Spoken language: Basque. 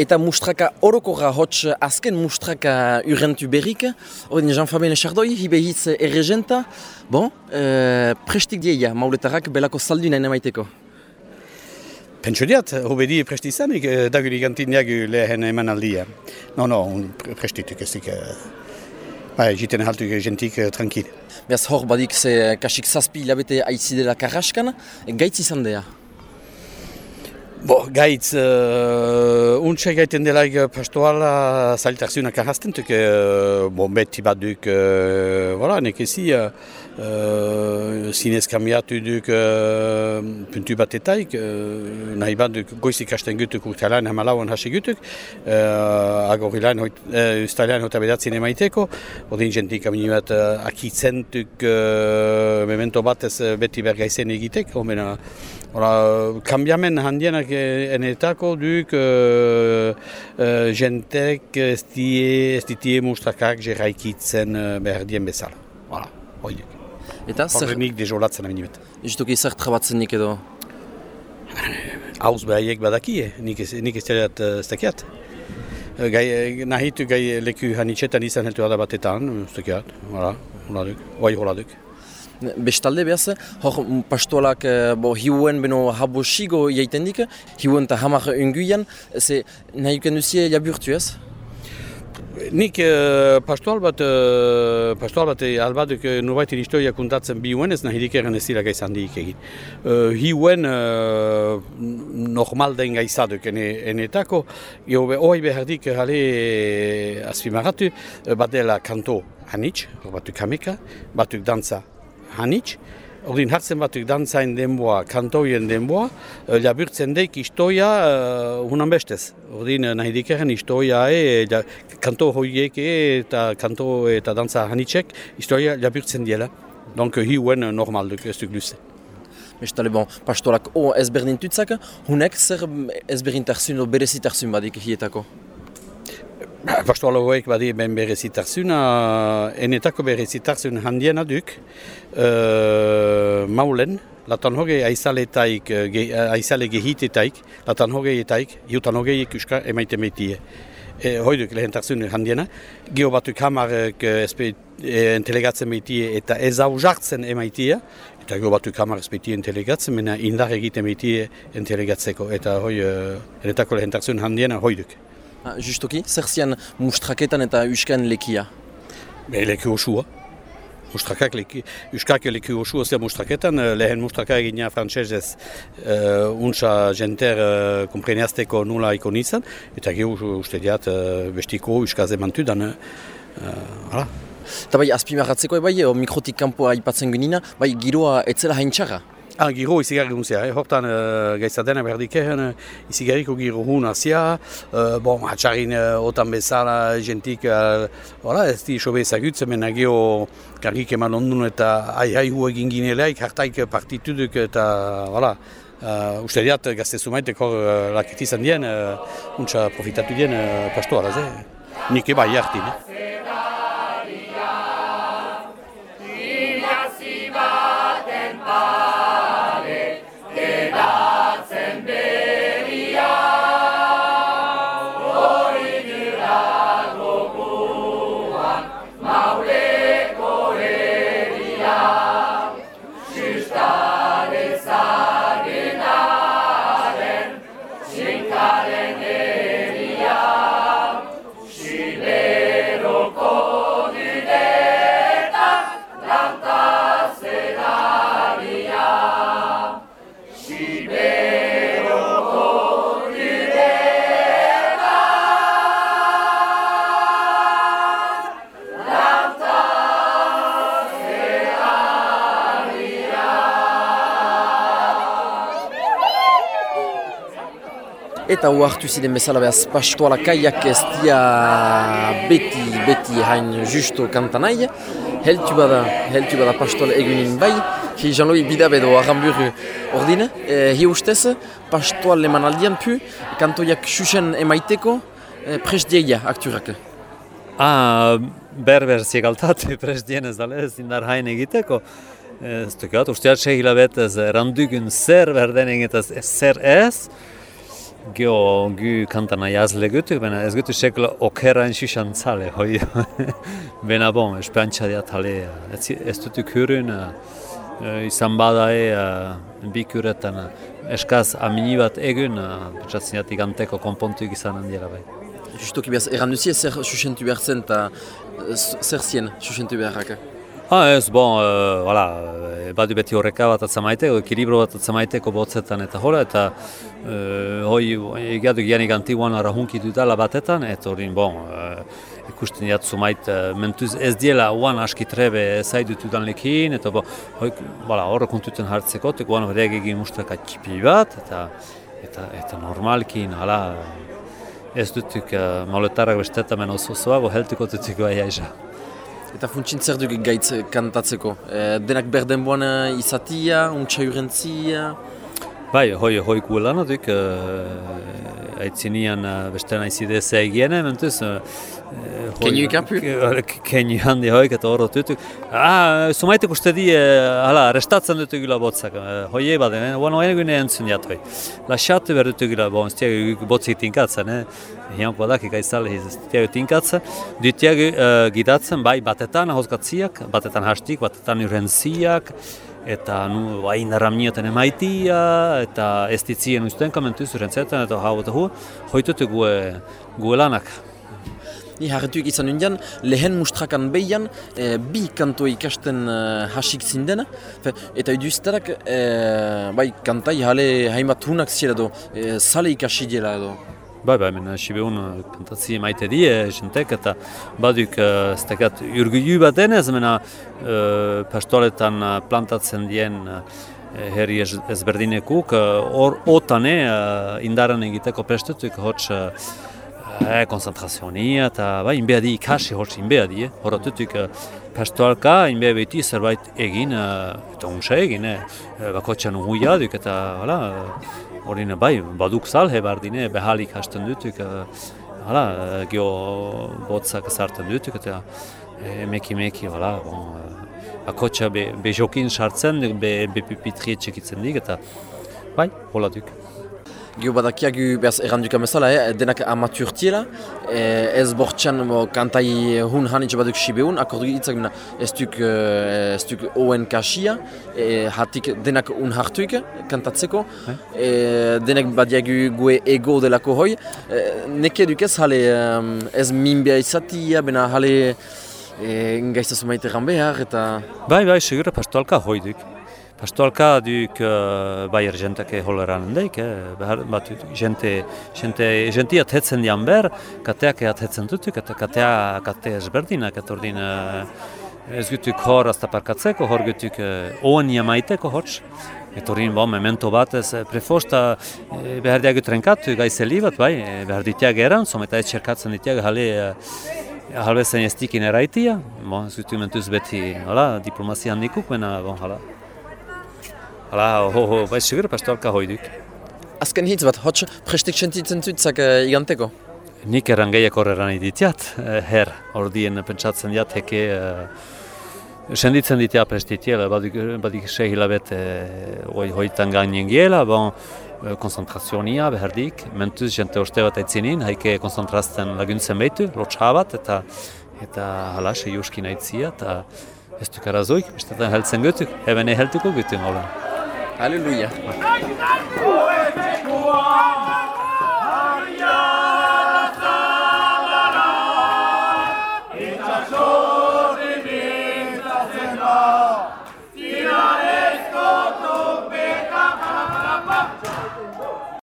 Eta mustraka orokorra hots azken mustraka urrentu berrik, hori Jean-Fabien Echardoi, hibe hitz erregenta, bon, e, prestik dieia, mauletarrak belako saldu nahi nemaiteko. Pentsio diat, hobedi presti izanik, daguri gantin jagu lehen eman aldia. No, no, prestitik ezik, bai, jiten haltu gentik tranquil. Beaz hor badik ze kasik zazpi hilabete aizidela karraskan, gaitz izan dea. Bo, gaitz, uh, untxe gaiten delaik pastoala zailtarzunak ahazten, tuk, uh, bo, beti bat duk, uh, voilà, nekezi, uh, zinez kambiatu duk uh, puntu bat etaik, uh, nahi bat duk goizik hasten gutuk urtalain hamalauan hasi gutuk, uh, agorilain, uh, ustalean hota bedatzen emaiteko, odin jentik amini bat uh, akitzen duk uh, memento batez beti bergaizen egitek, omena, Ora, kambiamen handienak enetako duk uh, uh, jentek ez die, ez ditie mustakak jeraikitzen uh, behar dien bezala. Hala, horiek. Eta zer... Horrenik dezolatzen amini bet. Justuki zer trabatzen nik edo? Hauz behaiek badakie, nik ez, nik ez dut ez dakiat. Gai, nahitu gai leku hanitxetan izan heltu da batetan, ez dakiat, hala, hola duk, bai hola duk. Bestalde behaz, hor pastoalak bo, hiuen beno habo sigo jaiten dik, hiuen eta hamar unguian, ze nahi uken duzie jaburtu ez? Nik uh, pastoal bat, uh, pastoal bat albaduk uh, nubaitin historia kuntatzen bihuen ez nahi dikeren ez dira dik egin. Uh, hiuen uh, normal den gaizaduk ene, enetako, jo be, behar behardik jale azpimarratu, bat dela kanto hanitz, batuk kameka, batuk dantza hanitz, Ordin hartzen batuk dantzain denboa, kantoien denboa, uh, laburtzen deik istoia uh, hunan bestez. Ordin nahi dikeren istoia e, la, kanto hoiek eta kanto eta dantza hanitzek istoia laburtzen diela. Donc hiuen normal duk ez duk luze. Bestale bon, pastorak o ezberdin tutzak, hunek zer ezberdin tarzun o berezi tarzun badik hietako? Pastoala horiek badi ben berezitarzuna, enetako berezitarzun handiena duk, uh, maulen, latan hogei aizaletaik, ge, aizale gehitetaik, latan hogei etaik, jutan hogei ikuska emaite meitie. E, Hoiduk lehen tarzun handiena, geho batuk hamarek entelegatzen meitie eta ez hau jartzen emaitia, eta geho batuk hamar espeitie entelegatzen, mena indar egiten meitie entelegatzeko, eta hoi, uh, enetako lehen tarzun handiena hoiduk. Ah, justoki, zer zian mustraketan eta uskan lekia? Be, leku osua. Mustrakak leki, uskak leku osua zer mustraketan, lehen mustraka egina frantsesez uh, untsa jenter uh, kompreneazteko nula ikonitzen, eta gehu uste diat uh, bestiko uskaz emantu dan, uh, Eta bai, azpimarratzeko bai, mikrotik kanpoa aipatzen genina, bai, giroa etzela hain txarra? Ah, giro izigarri guntzea, eh? hortan uh, gaizatena behar dikehen, uh, izigarriko giro hun azia, uh, bon, hatxarin uh, otan bezala jentik, uh, voilà, ez di sobe ezagutzen, mena geho karrik eman ondun eta ai ai hu egin gineleaik, hartaik partituduk eta, voilà, uh, uste diat gazte zumaitek hor uh, lakitizan dien, uh, untsa profitatu dien uh, pastoa, eh? nik eba jartin. Eh? Eta huartu ziren bezala behaz pastoala kaiak ez dia beti, beti hain justo kantan nahi. Heltu bada, heltu bada pastoala egunin bai. Hi Jean-Louis Bidabe do Aramburu ordine. E, hi ustez, pastoal eman aldian pu, kantoiak xuxen emaiteko, e, pres dieia akturak. Ah, berber ziegaltat, pres dien ez dale, ez indar hain egiteko. Ez dukat, usteat sehila betez, randugun zer berden egitaz zer ez, Geo gu kantana jazle gutu, bena ez gutu sekla okera enxuxan zale, hoi. bena bon, esperantza dia tale, ez, ez dutuk hurun, uh, izan bada e, uh, bikuretan, uh, eskaz amini bat egun, uh, pentsatzen jatik anteko konpontu izan handiela bai. Justoki behaz, erran duzi zer susentu behar zen eta zer zien susentu beharrak? Ah, ez, bon, uh, voilà, badu beti horreka bat atzamaiteko, ekilibro bat atzamaiteko botzetan eta hola, eta uh, hoi, egiatu gianik antiguan arahunki dudala batetan, eta hori, bon, uh, ikusten jatzu mait, uh, mentuz ez diela uan aski trebe zaidutu dan lekin, eta bo, hoi, voilà, horre kontuten hartzeko, eta guan horrek egin mustaka txipi bat, eta, eta, eta normalkin, hala, ez dutuk uh, mauletarrak bestetamen oso zoago, heltuko dutuk bai aiza. Eta funtsin zer duk gaitz kantatzeko? E, denak berden boan izatia, untsa urentzia? Bai, hoi, hoi kuelan duk, uh, aitzinian uh, beste nahi zide zeigiene, mentuz... Uh, Kenyu ikapu? Kenyu handi hoik eta horro tutuk. Ah, sumaitek uste di, hala, restatzen dutu gila botzak. Hoi eba den, oan oen egune entzun jat hoi. La xatu behar dutu gila, bon, stiag botzik tinkatzen, eh? Hian badak ikaizale hiz, stiag tinkatzen. Dutiag uh, gidatzen, bai, batetan hozgatziak, batetan hastik, batetan urentziak, eta nu bai naramnioten emaitia eta ez ditzien usten kamentu zurentzetan eta hau eta hu hoitutu gue, gue lanak. Ni harretuik izan undian, lehen mustrakan behian, e, bi kanto ikasten e, hasik zinden, eta iduzterak, e, bai, kantai hale haimat hunak zira do, e, sale ikasi dira edo. Bai, bai, mena Sibeun kantatzi maite die, jentek, eta baduk, ez tekat, urgu bat denez, mena pastoletan plantatzen dien herri ezberdinekuk, hor otane indaran egiteko prestetuk, hotz Eh, konzentrazionia eta ba, inbea di ikasi hor inbea di, eh? horretutik eh, pastoalka inbea beti zerbait egin, eh, eta unsa egin, eh? bakotxean unhuia duk eta hala, hori bai, baduk zal hebar dine, behalik hasten dutuk, hala, geho botzak zartan dutuk eta emeki meki, hala, bon, bakotxa be, be jokin sartzen, be, be pipitri etxekitzen dik eta bai, hola duk. Gio badakiak behaz erranduka bezala, eh? denak amaturtiela, eh, ez bortxan bo, kantai hun hanitz baduk sibeun, akordu hitzak mina ez duk, eh, ez duk oen kasia, eh, hatik denak un hartuik kantatzeko, eh? eh, denak badiak gue ego delako hoi, eh, neke duk ez hale ez minbea izatia, bena hale eh, gaiztazu maite behar eta... Bai, bai, segura pastualka hoi duk. Pastoalka duk uh, bai ergentake holeran handeik, eh? behar bat gente, gente, gentia tetzen dian ber, kateak eat tetzen dutuk, eta katea, katea ezberdinak, eta ordin uh, ez gutuk hor azta parkatzeko, hor gutuk uh, oan jamaiteko hotz, Eta horrein, bo, memento bat ez, prefosta e, behar diago trenkatu gaizeli bat, bai, behar ditiag eran, someta ez txerkatzen ditiag jale halbezen ez dikin eraitia, bo, ez gutu mentuz beti, hala, diplomazia handikuk, bena, bon, hala. Hala, ho, ho, bai, segur, pastoalka hoiduk. Azken hitz bat, hotx prestik sentitzen zutzak uh, iganteko? Nik erran gehiak horreran iditiat, uh, her, ordien pentsatzen diat, heke... Uh, Senditzen ditea prestitiela, badik, badik se hilabete uh, hoitan gainen giela, bon, konzentrazionia beherdik, mentuz jente oste bat aitzinin, haike konzentrazten laguntzen behitu, lotxabat, eta eta hala, se juskin aitzia, eta ez duk arazoik, bestetan heltzen gutuk, eben heltuko gutuk, hola. Alléluia.